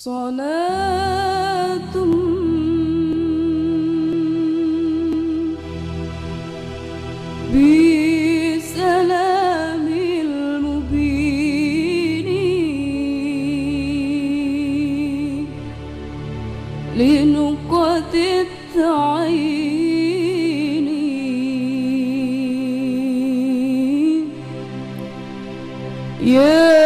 صلاة بسلام المبين لنقطة التعين يا